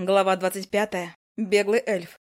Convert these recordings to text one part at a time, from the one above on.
Глава двадцать пятая. Беглый эльф.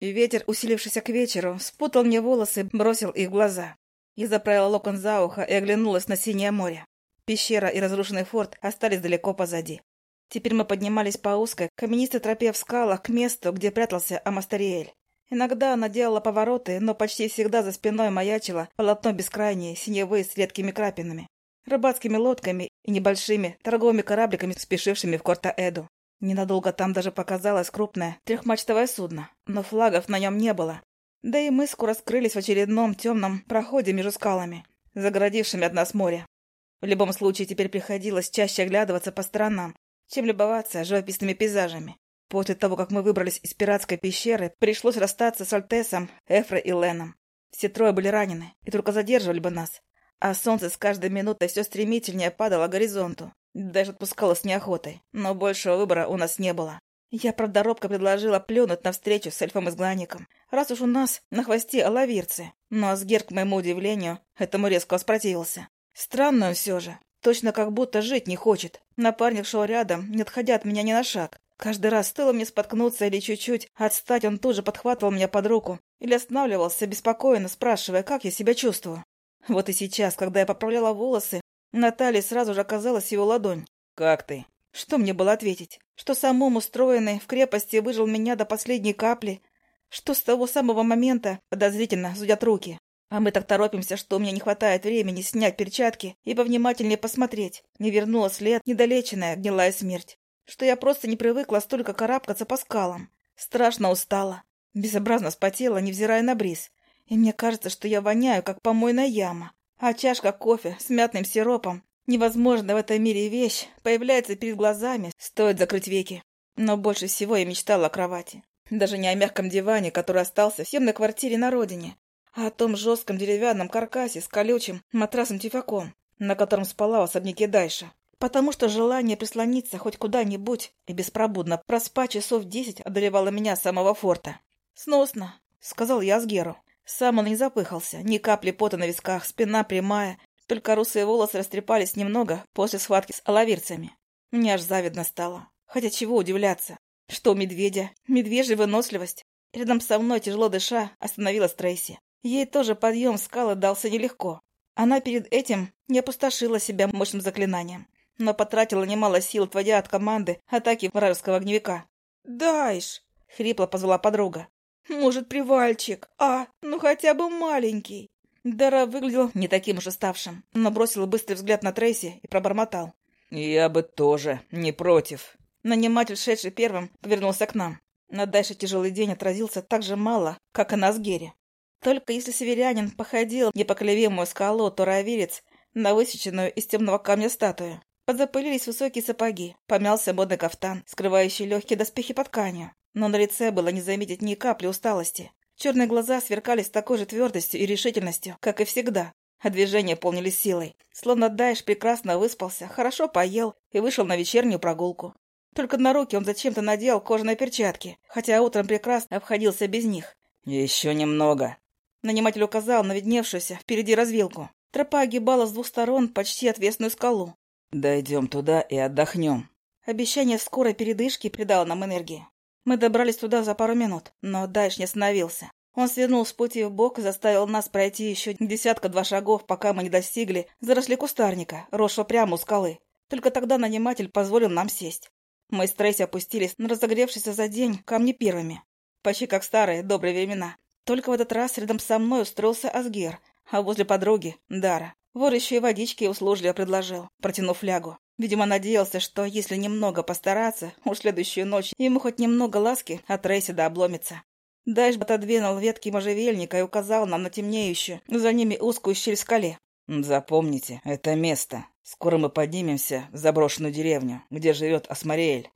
Ветер, усилившийся к вечеру, спутал мне волосы, бросил их в глаза. Я заправила локон за ухо и оглянулась на синее море. Пещера и разрушенный форт остались далеко позади. Теперь мы поднимались по узкой, каменистой тропе в скалах к месту, где прятался Амастериэль. Иногда она делала повороты, но почти всегда за спиной маячило полотно бескрайнее, синевы с редкими крапинами, рыбацкими лодками и небольшими торговыми корабликами, спешившими в Корта-Эду. Ненадолго там даже показалось крупное трехмачтовое судно, но флагов на нем не было. Да и мы скоро скрылись в очередном темном проходе между скалами, загородившими от нас море. В любом случае, теперь приходилось чаще оглядываться по сторонам, чем любоваться живописными пейзажами. После того, как мы выбрались из пиратской пещеры, пришлось расстаться с Альтесом, Эфро и Леном. Все трое были ранены и только задерживали бы нас. А солнце с каждой минутой все стремительнее падало к горизонту. Даже отпускала с неохотой, но большего выбора у нас не было. Я, правда, робко предложила плюнуть навстречу с эльфом-изгнанником, раз уж у нас на хвосте алавирцы. Но Асгер, к моему удивлению, этому резко воспротивился. Странно все же. Точно как будто жить не хочет. Напарник шел рядом, не отходя от меня ни на шаг. Каждый раз стоило мне споткнуться или чуть-чуть отстать, он тут же подхватывал меня под руку или останавливался, беспокойно спрашивая, как я себя чувствую. Вот и сейчас, когда я поправляла волосы, Наталье сразу же оказалась его ладонь. «Как ты?» Что мне было ответить? Что самому устроенный в крепости выжил меня до последней капли? Что с того самого момента подозрительно зудят руки? А мы так торопимся, что меня не хватает времени снять перчатки и повнимательнее посмотреть, не вернула след недолеченная гнилая смерть. Что я просто не привыкла столько карабкаться по скалам. Страшно устала. Безобразно спотела, невзирая на бриз. И мне кажется, что я воняю, как помойная яма. А чашка кофе с мятным сиропом, невозможно в этом мире вещь, появляется перед глазами, стоит закрыть веки. Но больше всего я мечтала о кровати. Даже не о мягком диване, который остался в съемной квартире на родине, а о том жестком деревянном каркасе с колючим матрасом-тюфяком, на котором спала в особняке Дайша. Потому что желание прислониться хоть куда-нибудь и беспробудно проспать часов десять одолевало меня с самого форта. «Сносно», — сказал я Асгеру. Сам он не запыхался, ни капли пота на висках, спина прямая, только русые волосы растрепались немного после схватки с алавирцами. Мне аж завидно стало. Хотя чего удивляться? Что у медведя? Медвежья выносливость. Рядом со мной, тяжело дыша, остановилась Трейси. Ей тоже подъем скалы дался нелегко. Она перед этим не опустошила себя мощным заклинанием, но потратила немало сил, отводя от команды атаки вражеского огневика. «Дайш!» — хрипло позвала подруга. Может, привальчик? А, ну хотя бы маленький. Дара выглядел не таким уж уставшим, но бросил быстрый взгляд на Трейси и пробормотал. «Я бы тоже не против». Наниматель, шедший первым, повернулся к нам. На дальше тяжелый день отразился так же мало, как и на Сгере. Только если северянин походил непоколебимую скалу, то равирец на высеченную из темного камня статую. Подзапылились высокие сапоги, помялся модный кафтан, скрывающий легкие доспехи под тканью но на лице было не заметить ни капли усталости. Черные глаза сверкали с такой же твердостью и решительностью, как и всегда, а движения полнились силой. Словно Дайш прекрасно выспался, хорошо поел и вышел на вечернюю прогулку. Только на руки он зачем-то надел кожаные перчатки, хотя утром прекрасно обходился без них. «Еще немного». Наниматель указал на видневшуюся впереди развилку. Тропа огибала с двух сторон почти отвесную скалу. «Дойдем туда и отдохнем». Обещание скорой передышки придало нам энергии. Мы добрались туда за пару минут, но дальше не остановился. Он свернул с пути в бок заставил нас пройти еще десятка-два шагов, пока мы не достигли заросли кустарника, росшего прямо у скалы. Только тогда наниматель позволил нам сесть. Мы с Трейси опустились на разогревшийся за день камни первыми. Почти как старые, добрые времена. Только в этот раз рядом со мной устроился Асгер, а возле подруги — Дара. Вор еще и водички услужливо предложил, протянув флягу. Видимо, надеялся, что если немного постараться, уж следующую ночь ему хоть немного ласки от Рейсида обломится. Дайш отодвинул ветки можжевельника и указал нам на темнеющую, за ними узкую щель в скале. «Запомните, это место. Скоро мы поднимемся в заброшенную деревню, где живет Асмариэль.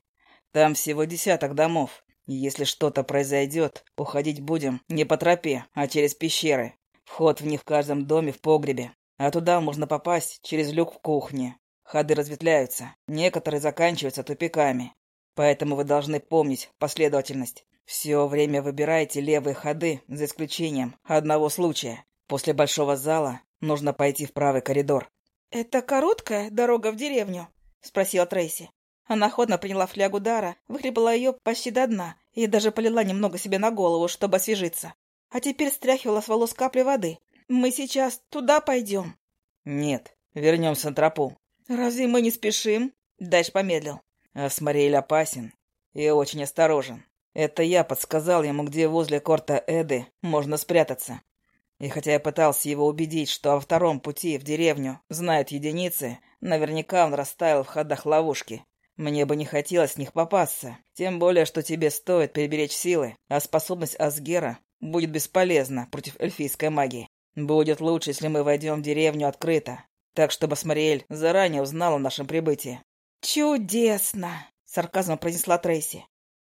Там всего десяток домов. Если что-то произойдет, уходить будем не по тропе, а через пещеры. Вход в них в каждом доме в погребе. А туда можно попасть через люк в кухне. Ходы разветвляются, некоторые заканчиваются тупиками. Поэтому вы должны помнить последовательность. Все время выбирайте левые ходы, за исключением одного случая. После большого зала нужно пойти в правый коридор. «Это короткая дорога в деревню?» — спросила Трейси. Она охотно приняла флягу дара, выхлебала ее почти до дна и даже полила немного себе на голову, чтобы освежиться. А теперь стряхивала с волос капли воды. «Мы сейчас туда пойдем?» «Нет, вернемся на тропу». «Разве мы не спешим?» Дальше помедлил. Асмариэль опасен и очень осторожен. Это я подсказал ему, где возле корта Эды можно спрятаться. И хотя я пытался его убедить, что во втором пути в деревню знают единицы, наверняка он расставил в ходах ловушки. Мне бы не хотелось в них попасться, тем более, что тебе стоит переберечь силы, а способность Асгера будет бесполезна против эльфийской магии. Будет лучше, если мы войдем в деревню открыто, так чтобы Смариэль заранее узнал о нашем прибытии. «Чудесно!» — сарказмом произнесла Трейси.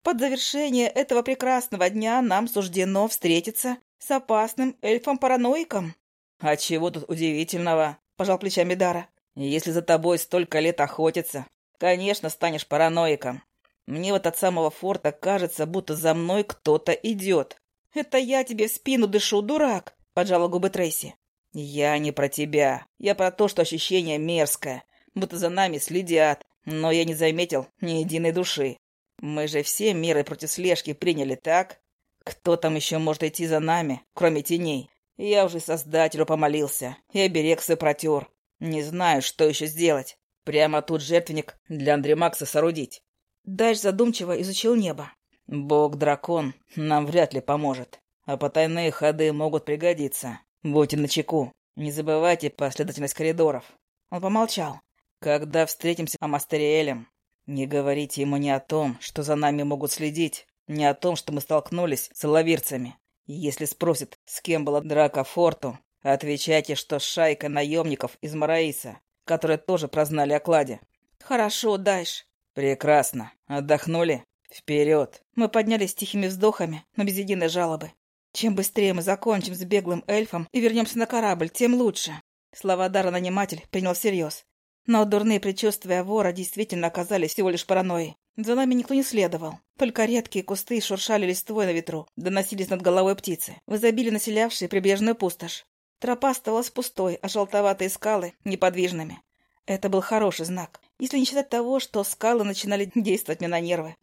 «Под завершение этого прекрасного дня нам суждено встретиться с опасным эльфом-параноиком». «А чего тут удивительного?» — пожал плечами Дара. «Если за тобой столько лет охотятся, Конечно, станешь параноиком. Мне вот от самого форта кажется, будто за мной кто-то идет. Это я тебе в спину дышу, дурак, поджала губы Трейси. Я не про тебя. Я про то, что ощущение мерзкое, будто за нами следят, но я не заметил ни единой души. Мы же все меры против слежки приняли, так? Кто там еще может идти за нами, кроме теней? Я уже создателю помолился и оберегся протер. Не знаю, что еще сделать. Прямо тут жертвенник для Андремакса соорудить. Дальше задумчиво изучил небо. Бог-дракон нам вряд ли поможет, а потайные ходы могут пригодиться. Будьте начеку. Не забывайте последовательность коридоров. Он помолчал. Когда встретимся с Амастериэлем, не говорите ему ни о том, что за нами могут следить, ни о том, что мы столкнулись с лавирцами. Если спросит, с кем была драка Форту, отвечайте, что шайка наемников из Мараиса которые тоже прознали о кладе. «Хорошо, Дайш». «Прекрасно. Отдохнули? Вперед!» Мы поднялись тихими вздохами, но без единой жалобы. Чем быстрее мы закончим с беглым эльфом и вернемся на корабль, тем лучше. Слова Дара наниматель принял всерьез. Но дурные предчувствия вора действительно оказались всего лишь паранойей. За нами никто не следовал. Только редкие кусты шуршали листвой на ветру, доносились над головой птицы, в изобилии населявшие прибрежную пустошь. Тропа оставалась пустой, а желтоватые скалы — неподвижными. Это был хороший знак, если не считать того, что скалы начинали действовать мне на нервы.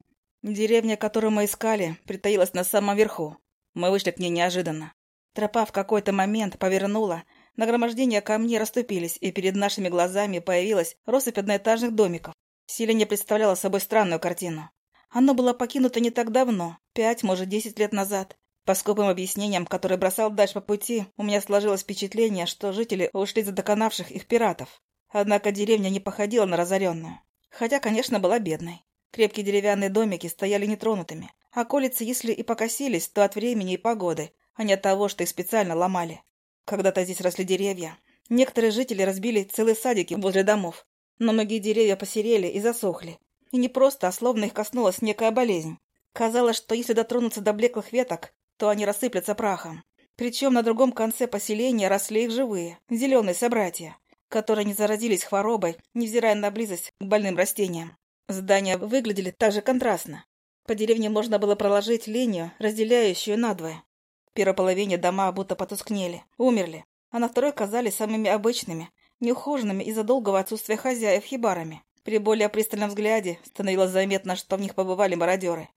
Деревня, которую мы искали, притаилась на самом верху. Мы вышли к ней неожиданно. Тропа в какой-то момент повернула, нагромождения камней расступились, и перед нашими глазами появилась россыпь одноэтажных домиков. Селение представляло собой странную картину. Оно было покинуто не так давно, пять, может, десять лет назад, по скупым объяснениям, которые бросал дальше по пути, у меня сложилось впечатление, что жители ушли за доконавших их пиратов. Однако деревня не походила на разоренную. Хотя, конечно, была бедной. Крепкие деревянные домики стояли нетронутыми. А колицы, если и покосились, то от времени и погоды, а не от того, что их специально ломали. Когда-то здесь росли деревья. Некоторые жители разбили целые садики возле домов. Но многие деревья посерели и засохли. И не просто, а словно их коснулась некая болезнь. Казалось, что если дотронуться до блеклых веток, то они рассыплются прахом. Причем на другом конце поселения росли их живые, зеленые собратья, которые не заразились хворобой, невзирая на близость к больным растениям. Здания выглядели также контрастно. По деревне можно было проложить линию, разделяющую надвое. В первой половине дома будто потускнели, умерли, а на второй казались самыми обычными, неухоженными из-за долгого отсутствия хозяев хибарами. При более пристальном взгляде становилось заметно, что в них побывали мародеры.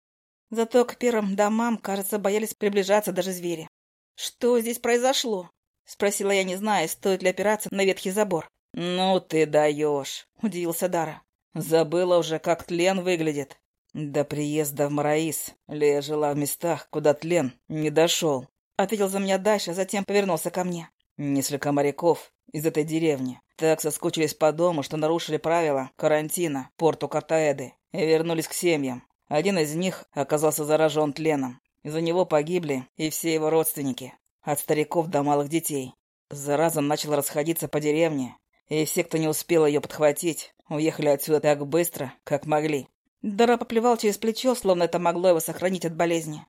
Зато к первым домам, кажется, боялись приближаться даже звери. «Что здесь произошло?» — спросила я, не зная, стоит ли опираться на ветхий забор. «Ну ты даешь!» — удивился Дара. «Забыла уже, как тлен выглядит. До приезда в Мараис Лея жила в местах, куда тлен не дошел». Ответил за меня дальше, а затем повернулся ко мне. Несколько моряков из этой деревни так соскучились по дому, что нарушили правила карантина порту Картаэды и вернулись к семьям. Один из них оказался заражен тленом. Из-за него погибли и все его родственники, от стариков до малых детей. Зараза начала расходиться по деревне, и все, кто не успел ее подхватить, уехали отсюда так быстро, как могли. Дара поплевал через плечо, словно это могло его сохранить от болезни.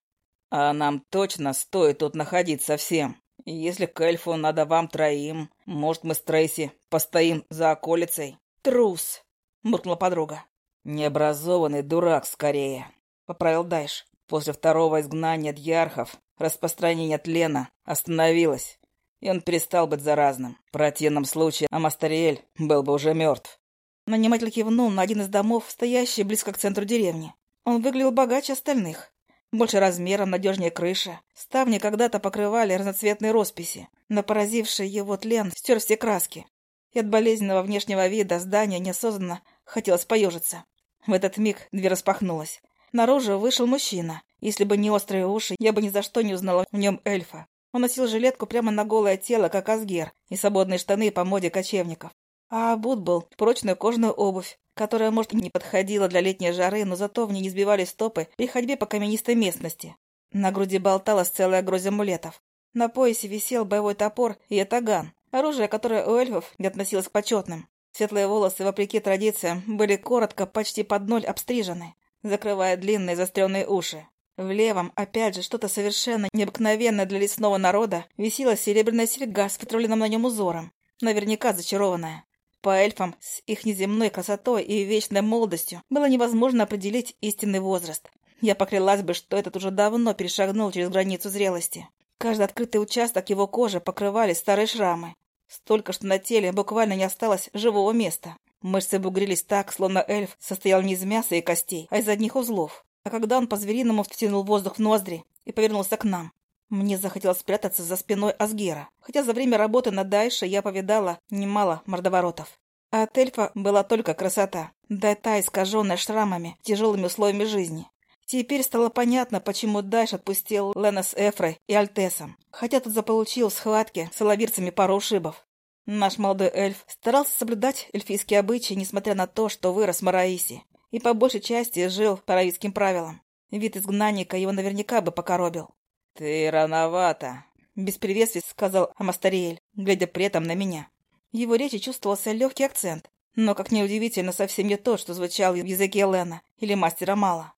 «А нам точно стоит тут находиться всем. Если к эльфу надо вам троим, может, мы с Трейси постоим за околицей?» «Трус!» — муркнула подруга. «Необразованный дурак, скорее», — поправил Дайш. После второго изгнания дьярхов распространение тлена остановилось, и он перестал быть заразным. В противном случае Амастериэль был бы уже мертв. Наниматель кивнул на один из домов, стоящий близко к центру деревни. Он выглядел богаче остальных. Больше размером, надежнее крыша. Ставни когда-то покрывали разноцветные росписи, но поразивший его тлен стер все краски. И от болезненного внешнего вида здания неосознанно хотелось поежиться. В этот миг дверь распахнулась. Наружу вышел мужчина. Если бы не острые уши, я бы ни за что не узнала в нем эльфа. Он носил жилетку прямо на голое тело, как Асгер, и свободные штаны по моде кочевников. А обут был прочную кожаную обувь, которая, может, не подходила для летней жары, но зато в ней не сбивали стопы при ходьбе по каменистой местности. На груди болталась целая грозь амулетов. На поясе висел боевой топор и этаган, оружие, которое у эльфов не относилось к почетным. Светлые волосы, вопреки традициям, были коротко, почти под ноль обстрижены, закрывая длинные заостренные уши. В левом, опять же, что-то совершенно необыкновенное для лесного народа, висела серебряная серьга с вытравленным на нем узором, наверняка зачарованная. По эльфам с их неземной красотой и вечной молодостью было невозможно определить истинный возраст. Я поклялась бы, что этот уже давно перешагнул через границу зрелости. Каждый открытый участок его кожи покрывали старые шрамы. Столько, что на теле буквально не осталось живого места. Мышцы бугрились так, словно эльф состоял не из мяса и костей, а из одних узлов. А когда он по-звериному втянул воздух в ноздри и повернулся к нам, мне захотелось спрятаться за спиной Асгера, хотя за время работы на Дайше я повидала немало мордоворотов. А от эльфа была только красота, да та искаженная шрамами, тяжелыми условиями жизни. Теперь стало понятно, почему Дайш отпустил Лена с Эфрой и Альтесом, хотя тот заполучил в схватке с алавирцами пару ушибов. Наш молодой эльф старался соблюдать эльфийские обычаи, несмотря на то, что вырос в Мараисе, и по большей части жил по правилам. Вид изгнанника его наверняка бы покоробил. «Ты рановато», — без приветствий сказал Амастариэль, глядя при этом на меня. В его речи чувствовался легкий акцент, но, как неудивительно, совсем не то, что звучал в языке Лена или мастера Мала.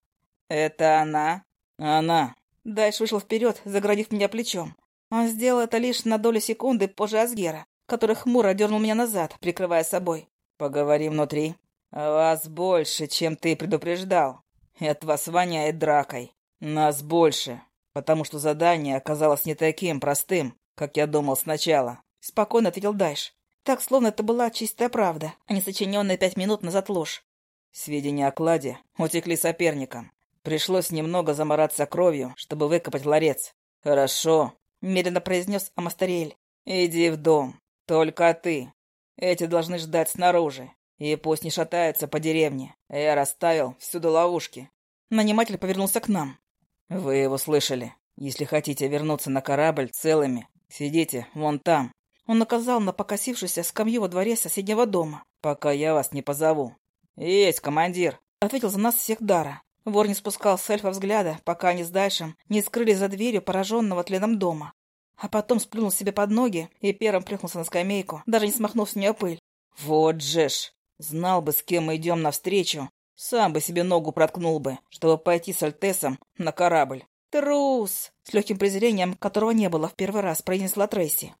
«Это она?» «Она». Дальше вышел вперед, заградив меня плечом. Он сделал это лишь на долю секунды позже Асгера, который хмуро дернул меня назад, прикрывая собой. «Поговори внутри. Вас больше, чем ты предупреждал. От вас воняет дракой. Нас больше потому что задание оказалось не таким простым, как я думал сначала. Спокойно ответил Дайш. Так, словно это была чистая правда, а не сочиненная пять минут назад ложь. Сведения о кладе утекли соперникам. Пришлось немного замораться кровью, чтобы выкопать ларец. «Хорошо», — медленно произнес Амастариэль. «Иди в дом. Только ты. Эти должны ждать снаружи. И пусть не шатаются по деревне. Я расставил всюду ловушки». Наниматель повернулся к нам. «Вы его слышали. Если хотите вернуться на корабль целыми, сидите вон там». Он наказал на покосившуюся скамью во дворе соседнего дома. «Пока я вас не позову». «Есть, командир», — ответил за нас всех Дара. Вор не спускал с эльфа взгляда, пока они с Дайшем не скрылись за дверью пораженного тленом дома. А потом сплюнул себе под ноги и первым плюхнулся на скамейку, даже не смахнув с нее пыль. «Вот же ж! Знал бы, с кем мы идем навстречу, сам бы себе ногу проткнул бы, чтобы пойти с Альтесом на корабль. «Трус!» — с легким презрением, которого не было в первый раз, произнесла Трейси.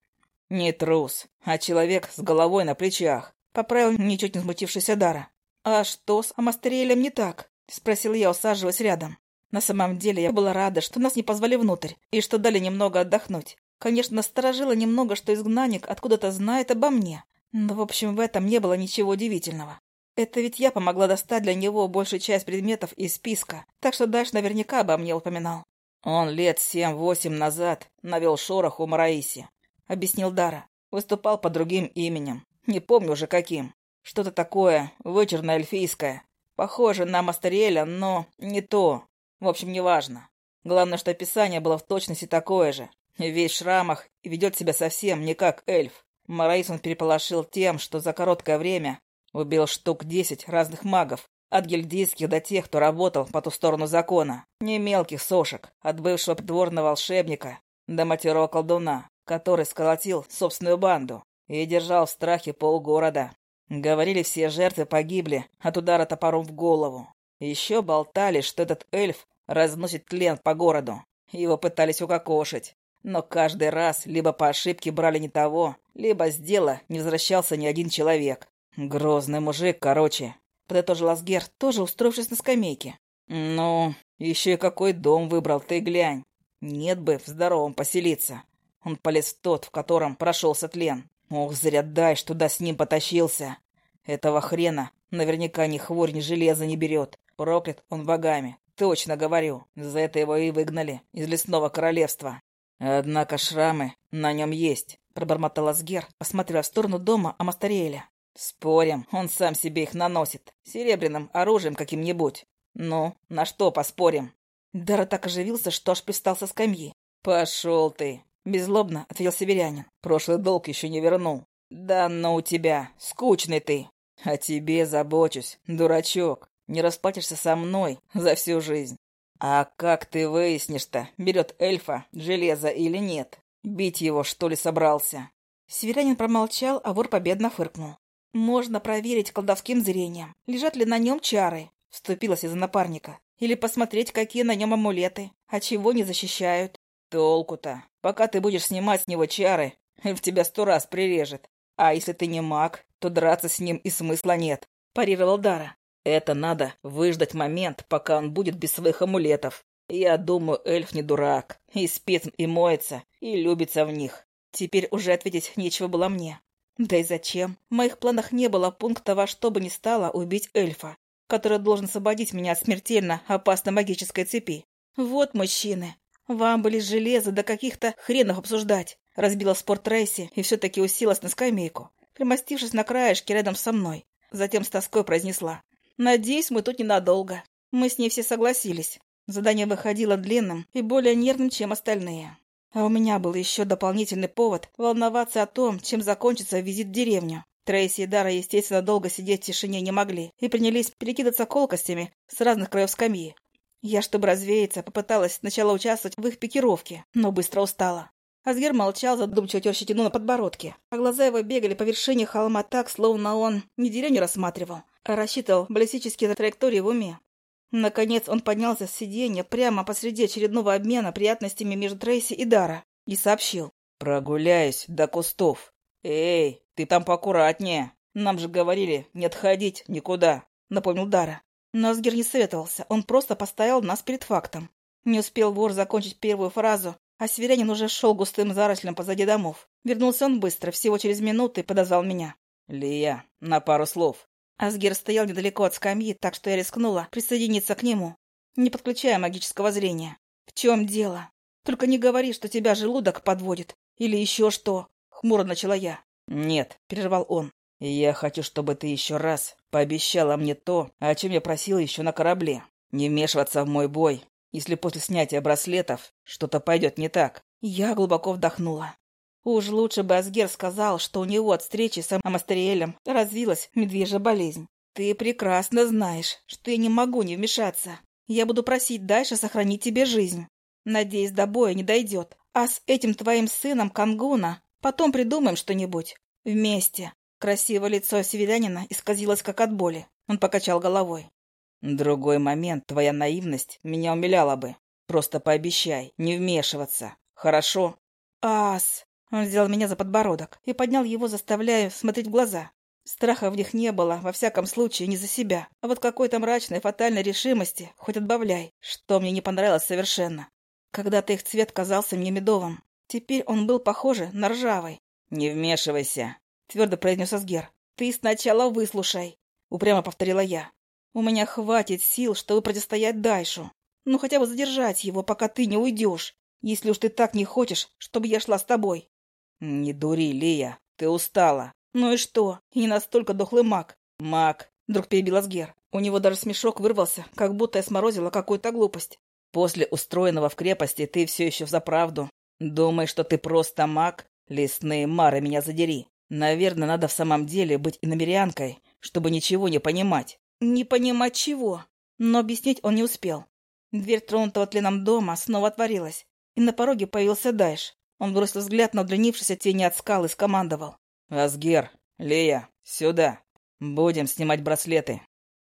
«Не трус, а человек с головой на плечах», — поправил ничуть не смутившийся Дара. «А что с Амастериэлем не так?» — спросил я, усаживаясь рядом. На самом деле я была рада, что нас не позвали внутрь и что дали немного отдохнуть. Конечно, насторожило немного, что изгнанник откуда-то знает обо мне. Но, в общем, в этом не было ничего удивительного. Это ведь я помогла достать для него большую часть предметов из списка, так что Даш наверняка обо мне упоминал. Он лет семь-восемь назад навел шорох у Мараиси, — объяснил Дара. Выступал под другим именем, не помню уже каким. Что-то такое, вычурно эльфийское. Похоже на Мастериэля, но не то. В общем, неважно. Главное, что описание было в точности такое же. Весь в шрамах и ведет себя совсем не как эльф. Мараис он переполошил тем, что за короткое время Убил штук десять разных магов, от гильдейских до тех, кто работал по ту сторону закона. Не мелких сошек, от бывшего придворного волшебника до матерого колдуна, который сколотил собственную банду и держал в страхе полгорода. Говорили, все жертвы погибли от удара топором в голову. Еще болтали, что этот эльф разносит тлен по городу. Его пытались укокошить. Но каждый раз либо по ошибке брали не того, либо с дела не возвращался ни один человек. «Грозный мужик, короче», — подытожил Асгер, тоже устроившись на скамейке. «Ну, еще и какой дом выбрал, ты глянь. Нет бы в здоровом поселиться. Он полез в тот, в котором прошелся тлен. Ох, зря дай, что туда с ним потащился. Этого хрена Наверняка ни хворь, ни железо не берет. Проклят он богами. Точно говорю. За это его и выгнали из лесного королевства. Однако шрамы на нем есть, пробормотал Асгер, посмотрев в сторону дома Амастариэля. Спорим, он сам себе их наносит. Серебряным оружием каким-нибудь. Ну, на что поспорим? Дара так оживился, что аж пристал со скамьи. «Пошел ты!» — беззлобно ответил северянин. «Прошлый долг еще не вернул. Да ну у тебя, скучный ты. О тебе забочусь, дурачок. Не расплатишься со мной за всю жизнь. А как ты выяснишь-то, берет эльфа железо или нет? Бить его, что ли, собрался?» Северянин промолчал, а вор победно фыркнул. «Можно проверить колдовским зрением, лежат ли на нем чары», — вступилась из-за напарника. «Или посмотреть, какие на нем амулеты, а чего не защищают». «Толку-то? Пока ты будешь снимать с него чары, эльф тебя сто раз прирежет. А если ты не маг, то драться с ним и смысла нет», — парировал Дара. «Это надо выждать момент, пока он будет без своих амулетов. Я думаю, эльф не дурак, и спит, и моется, и любится в них». Теперь уже ответить нечего было мне. Да и зачем? В моих планах не было пункта во что бы ни стало убить эльфа, который должен освободить меня от смертельно опасной магической цепи. Вот мужчины. Вам были железо до каких-то хренов обсуждать. Разбила спорт Трейси и все-таки уселась на скамейку, примостившись на краешке рядом со мной. Затем с тоской произнесла. «Надеюсь, мы тут ненадолго». Мы с ней все согласились. Задание выходило длинным и более нервным, чем остальные. А у меня был еще дополнительный повод волноваться о том, чем закончится визит в деревню. Трейси и Дара, естественно, долго сидеть в тишине не могли и принялись перекидываться колкостями с разных краев скамьи. Я, чтобы развеяться, попыталась сначала участвовать в их пикировке, но быстро устала. Асгер молчал, задумчиво терщи тяну на подбородке, а глаза его бегали по вершине холма так, словно он не деревню рассматривал, а рассчитывал баллистические траектории в уме. Наконец он поднялся с сиденья прямо посреди очередного обмена приятностями между Трейси и Дара и сообщил. «Прогуляюсь до кустов. Эй, ты там поаккуратнее. Нам же говорили не отходить никуда», — напомнил Дара. Но Асгер не советовался, он просто поставил нас перед фактом. Не успел вор закончить первую фразу, а северянин уже шел густым зарослям позади домов. Вернулся он быстро, всего через минуту, и подозвал меня. «Лия, на пару слов». Асгер стоял недалеко от скамьи, так что я рискнула присоединиться к нему, не подключая магического зрения. «В чем дело? Только не говори, что тебя желудок подводит. Или еще что?» — хмуро начала я. «Нет», — прервал он. «Я хочу, чтобы ты еще раз пообещала мне то, о чем я просил еще на корабле. Не вмешиваться в мой бой если после снятия браслетов что-то пойдет не так. Я глубоко вдохнула. Уж лучше бы Асгер сказал, что у него от встречи с Амастериэлем развилась медвежья болезнь. Ты прекрасно знаешь, что я не могу не вмешаться. Я буду просить дальше сохранить тебе жизнь. Надеюсь, до боя не дойдет. А с этим твоим сыном Кангуна потом придумаем что-нибудь. Вместе. Красивое лицо северянина исказилось как от боли. Он покачал головой. Другой момент твоя наивность меня умиляла бы. Просто пообещай не вмешиваться. Хорошо? Ас! Он взял меня за подбородок и поднял его, заставляя смотреть в глаза. Страха в них не было, во всяком случае, не за себя. А вот какой-то мрачной, фатальной решимости, хоть отбавляй, что мне не понравилось совершенно. Когда-то их цвет казался мне медовым. Теперь он был похоже на ржавый. «Не вмешивайся», — твердо произнес Асгер. «Ты сначала выслушай», — упрямо повторила я. У меня хватит сил, чтобы противостоять Дайшу. Ну, хотя бы задержать его, пока ты не уйдешь, если уж ты так не хочешь, чтобы я шла с тобой. Не дури, Лия, ты устала. Ну и что? Не настолько дохлый маг. Маг, вдруг перебил Асгер. У него даже смешок вырвался, как будто я сморозила какую-то глупость. После устроенного в крепости ты все еще взаправду. Думаешь, что ты просто маг? Лесные мары меня задери. Наверное, надо в самом деле быть иномерянкой, чтобы ничего не понимать. Не понимать чего, но объяснить он не успел. Дверь тронутого тленом дома снова отворилась, и на пороге появился Дайш. Он бросил взгляд на удлинившейся тени от скалы и скомандовал. «Асгер, Лея, сюда. Будем снимать браслеты».